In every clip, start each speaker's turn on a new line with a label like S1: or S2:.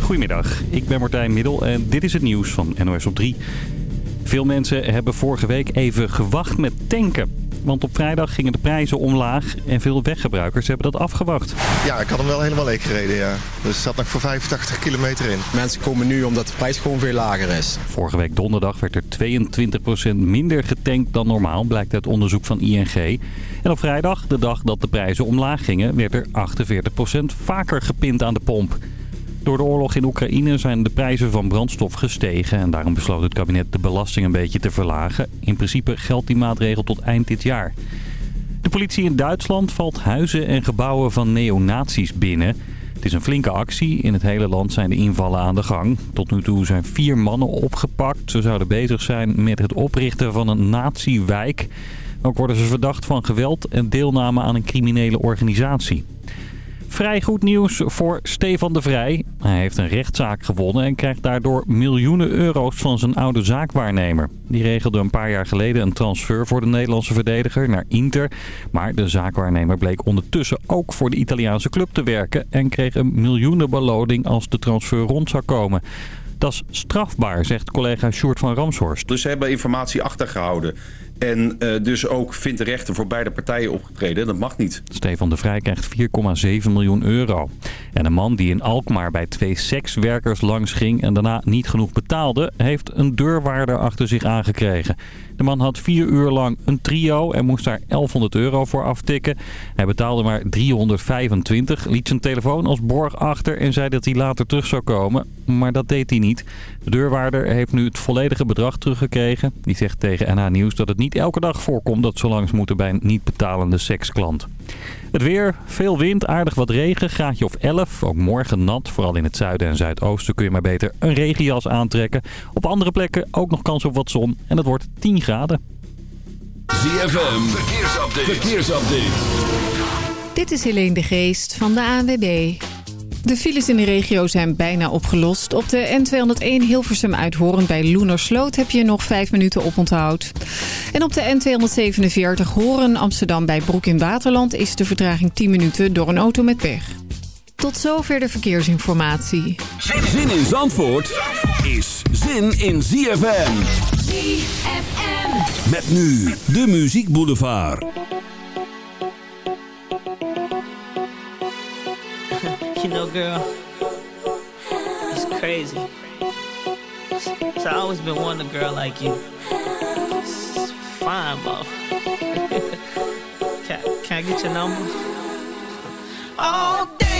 S1: Goedemiddag, ik ben Martijn Middel en dit is het nieuws van NOS op 3. Veel mensen hebben vorige week even gewacht met tanken. Want op vrijdag gingen de prijzen omlaag en veel weggebruikers hebben dat afgewacht.
S2: Ja, ik had hem wel helemaal leeg gereden, ja. Dus er zat nog voor 85 kilometer in.
S3: Mensen komen nu omdat de prijs gewoon veel lager is.
S1: Vorige week donderdag werd er 22% minder getankt dan normaal, blijkt uit onderzoek van ING. En op vrijdag, de dag dat de prijzen omlaag gingen, werd er 48% vaker gepind aan de pomp. Door de oorlog in Oekraïne zijn de prijzen van brandstof gestegen en daarom besloot het kabinet de belasting een beetje te verlagen. In principe geldt die maatregel tot eind dit jaar. De politie in Duitsland valt huizen en gebouwen van neonazies binnen. Het is een flinke actie. In het hele land zijn de invallen aan de gang. Tot nu toe zijn vier mannen opgepakt. Ze zouden bezig zijn met het oprichten van een nazi-wijk. Ook worden ze verdacht van geweld en deelname aan een criminele organisatie. Vrij goed nieuws voor Stefan de Vrij. Hij heeft een rechtszaak gewonnen en krijgt daardoor miljoenen euro's van zijn oude zaakwaarnemer. Die regelde een paar jaar geleden een transfer voor de Nederlandse verdediger naar Inter. Maar de zaakwaarnemer bleek ondertussen ook voor de Italiaanse club te werken... en kreeg een miljoenenbeloning als de transfer rond zou komen. Dat is strafbaar, zegt collega Sjoerd van Ramshorst.
S4: Dus ze hebben informatie achtergehouden. En uh, dus ook vindt de rechter voor beide partijen opgetreden. Dat mag niet.
S1: Stefan de Vrij krijgt 4,7 miljoen euro. En een man die in Alkmaar bij twee sekswerkers langs ging en daarna niet genoeg betaalde... heeft een deurwaarder achter zich aangekregen. De man had vier uur lang een trio en moest daar 1100 euro voor aftikken. Hij betaalde maar 325, liet zijn telefoon als borg achter en zei dat hij later terug zou komen. Maar dat deed hij niet. De deurwaarder heeft nu het volledige bedrag teruggekregen. Die zegt tegen NH Nieuws dat het niet elke dag voorkomt dat ze langs moeten bij een niet betalende seksklant. Het weer, veel wind, aardig wat regen, graadje of 11. Ook morgen nat, vooral in het zuiden en zuidoosten kun je maar beter een regenjas aantrekken. Op andere plekken ook nog kans op wat zon en het wordt 10 graden.
S5: ZFM, verkeersupdate. verkeersupdate.
S6: Dit is Helene de Geest van de ANWB. De files in de regio zijn bijna opgelost. Op de N201 Hilversum uit Hoorn bij Loenersloot heb je nog 5 minuten op onthoud. En op de N247 Horen Amsterdam bij Broek in Waterland is de vertraging 10 minuten door een auto met pech. Tot zover de verkeersinformatie.
S5: Zin in Zandvoort is zin in ZFM.
S7: ZFM.
S5: Met nu de Muziek Boulevard.
S8: You know, girl, it's crazy. So I always been wanting a girl like you. It's fine, buff. can, can I get your number?
S9: Oh, damn.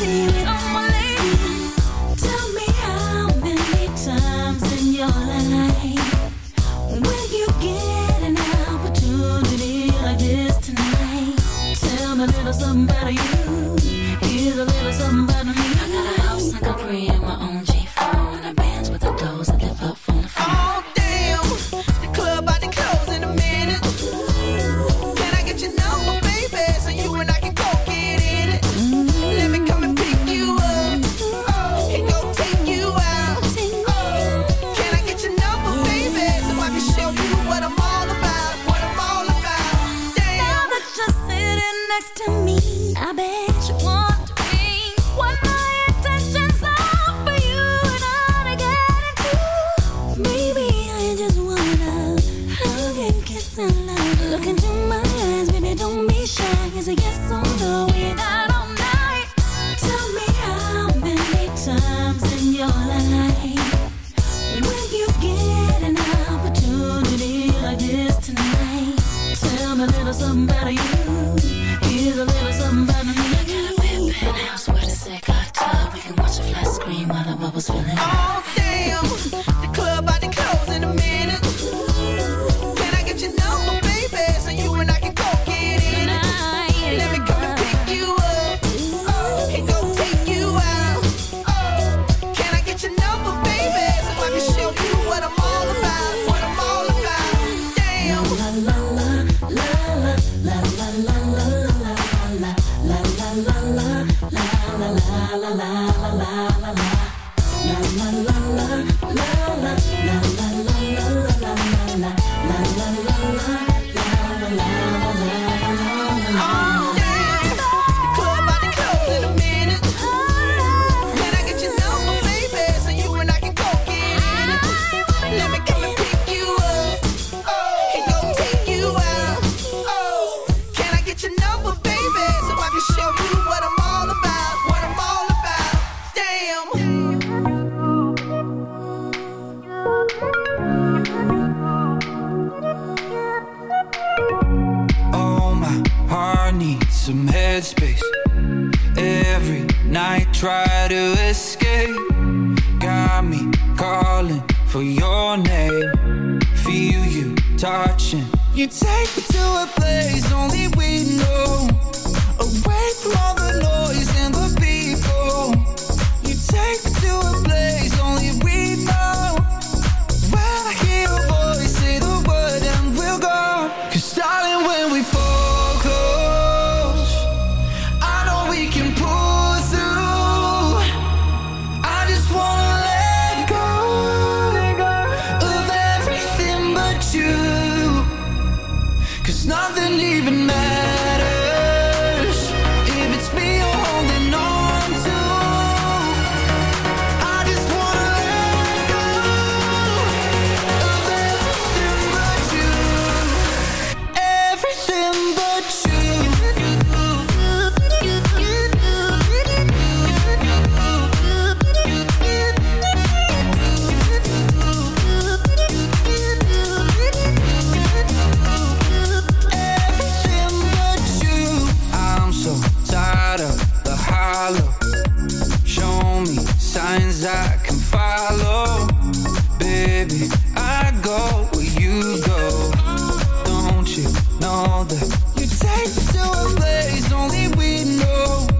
S9: In
S7: VIP You
S9: take
S7: me to a
S10: place only we know.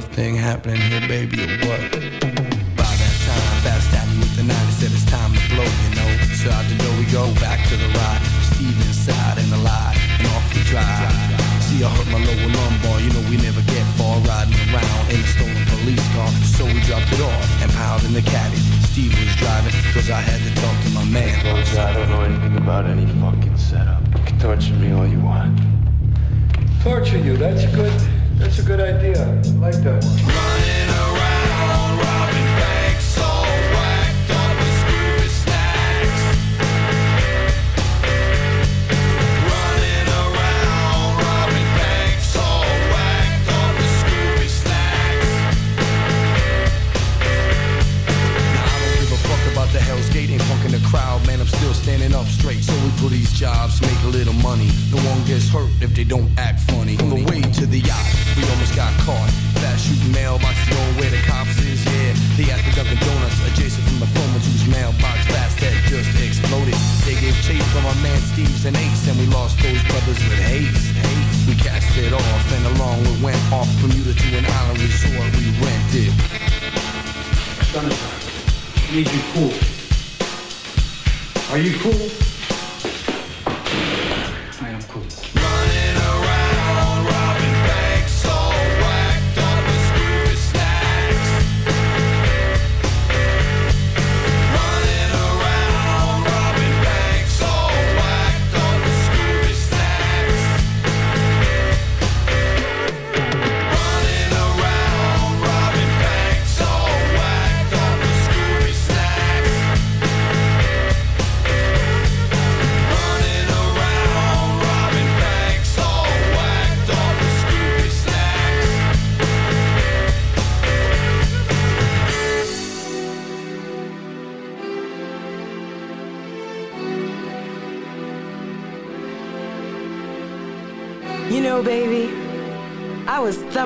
S3: love thing happening here. negative chase from our man Steve's and Ace, and we lost those brothers with haste. haste. We cast it off, and along we went off Bermuda to an island resort we rented.
S11: Sunshine, need you cool. Are you cool?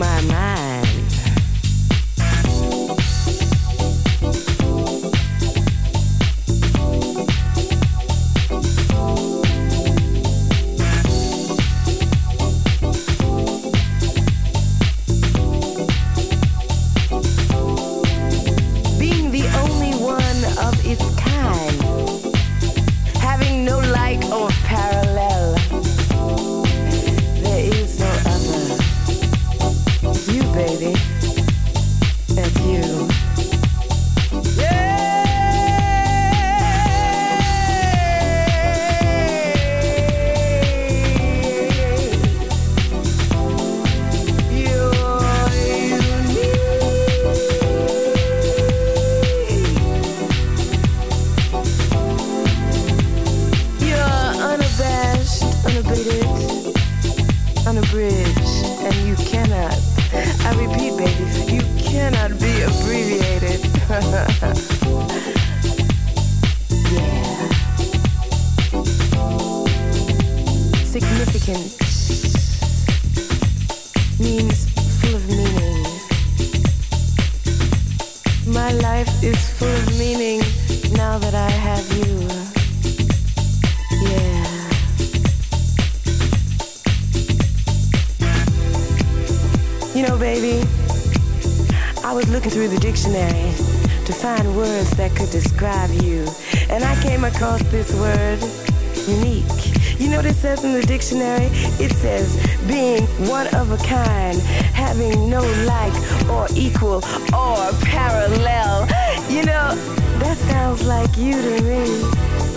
S12: my mind. you to me.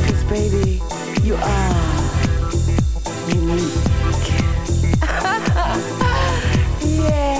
S12: Cause baby, you are unique. yeah.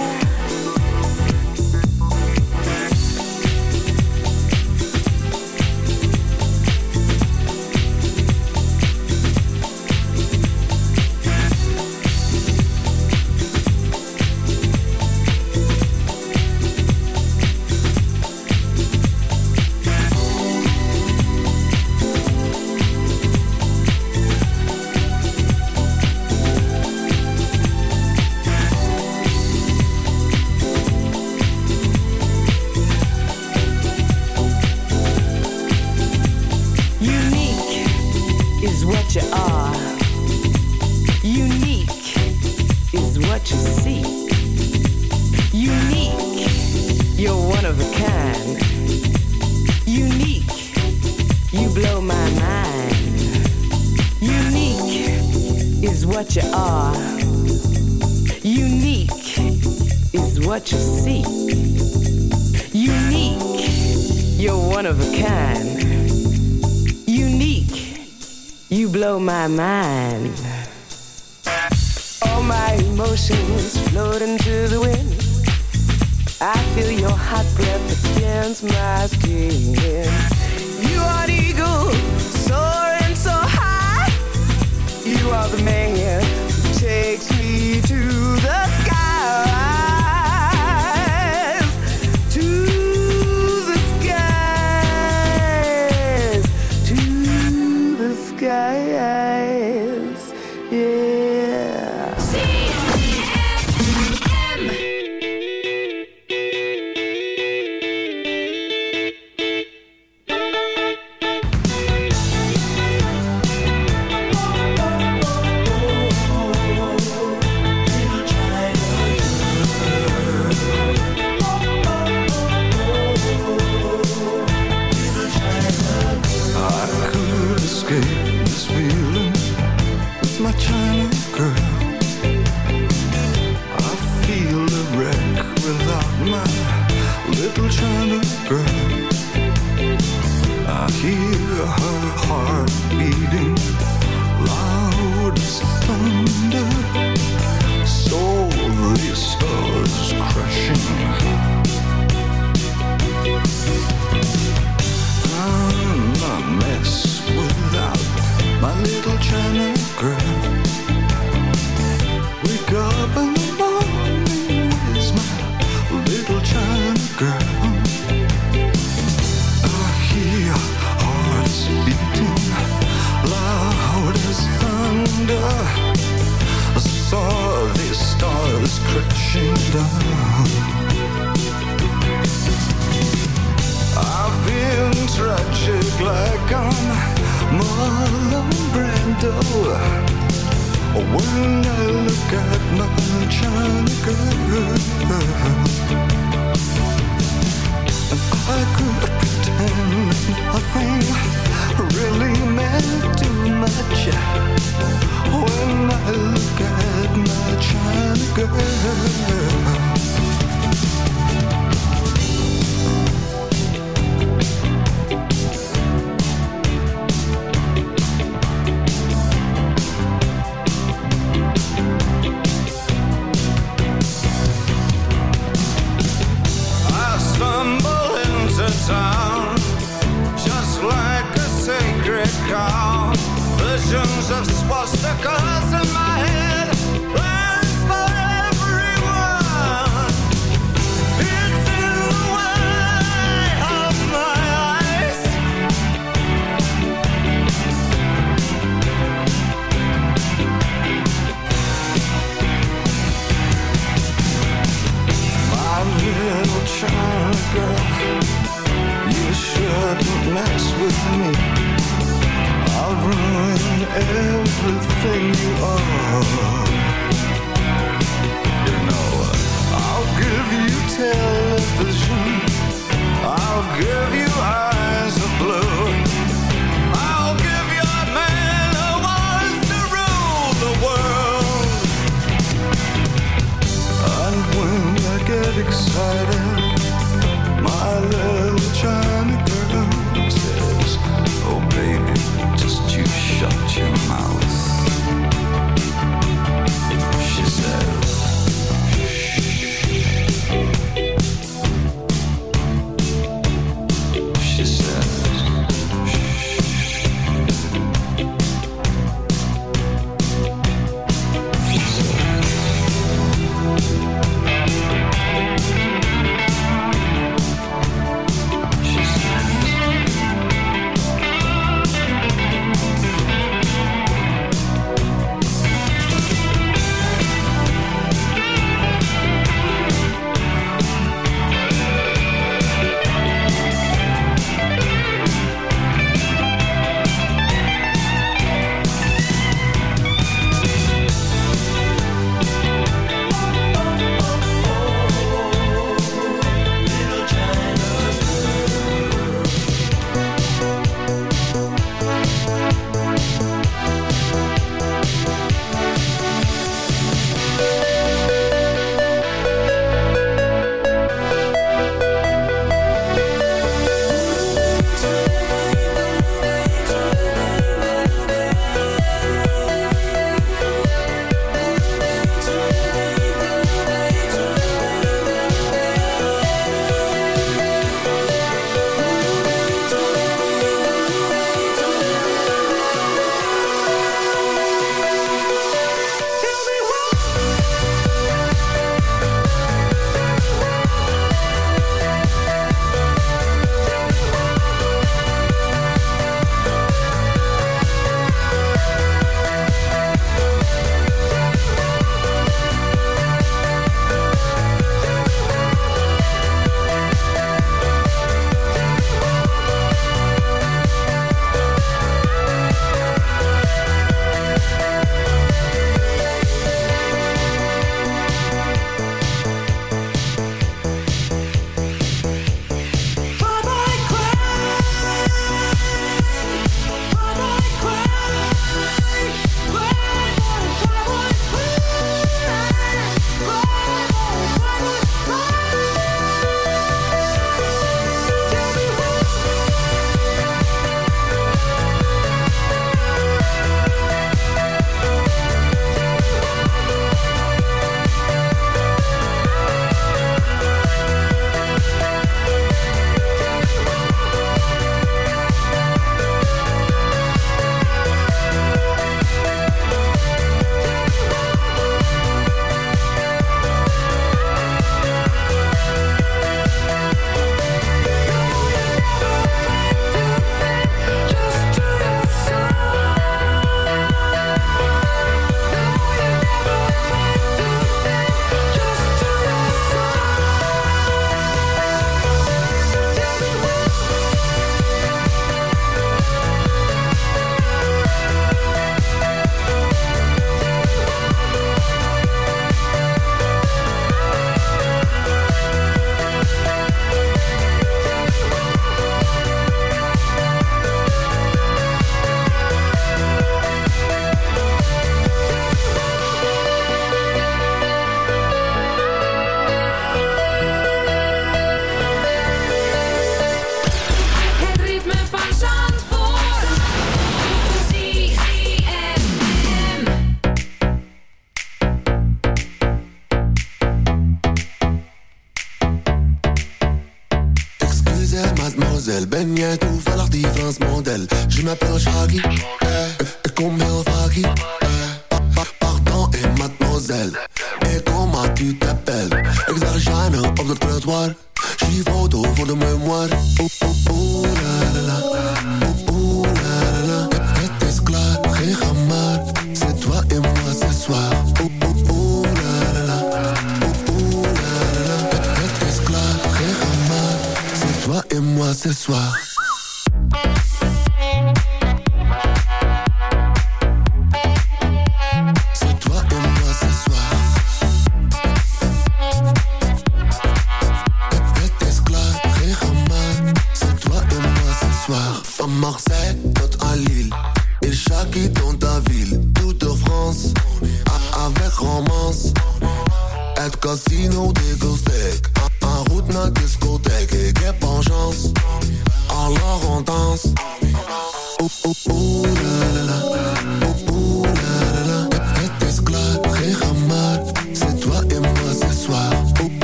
S13: c'est le soir.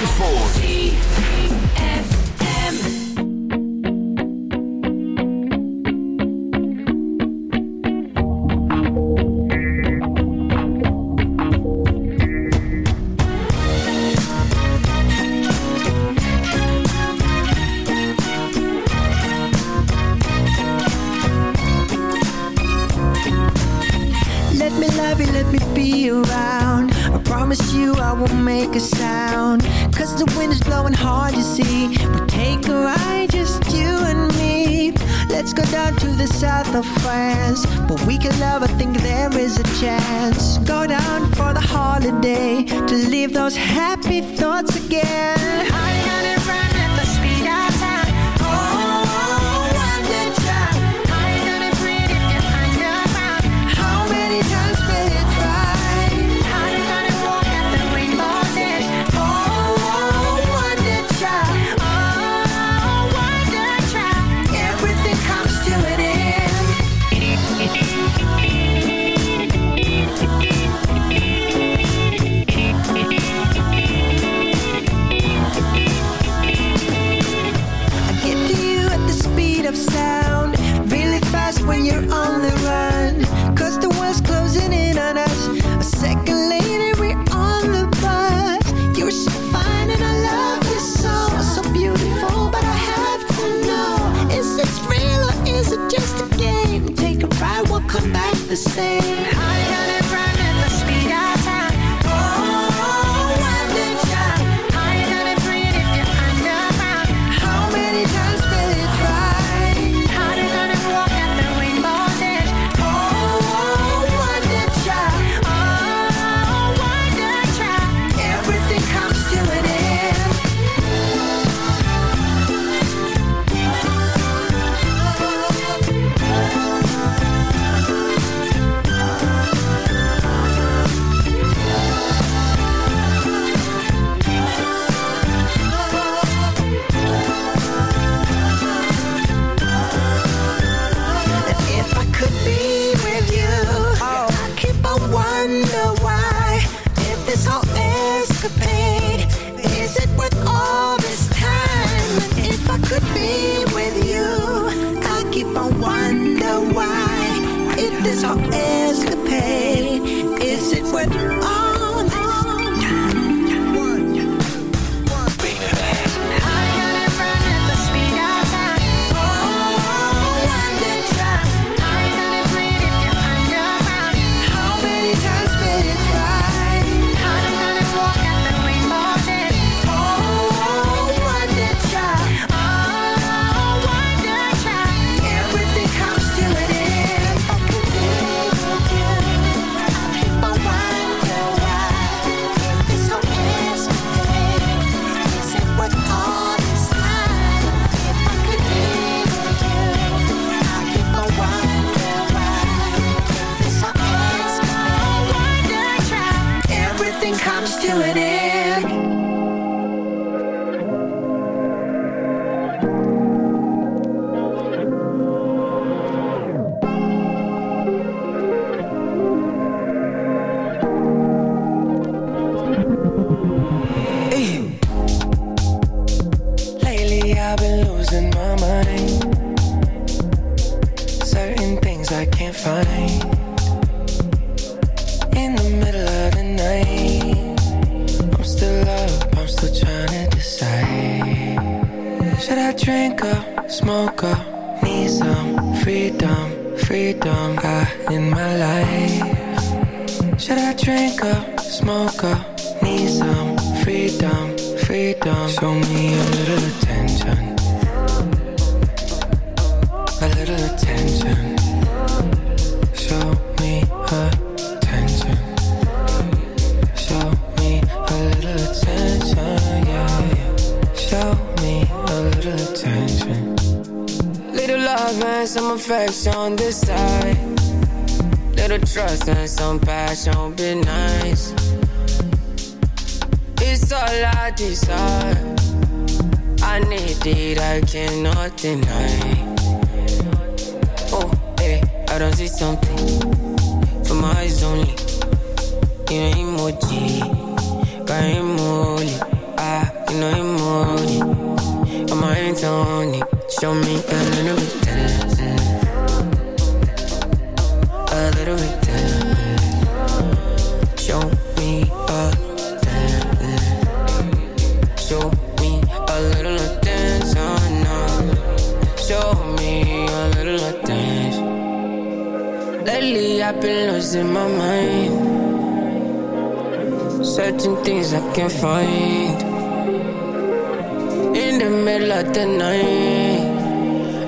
S9: Zandvoort.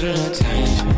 S7: better
S5: not change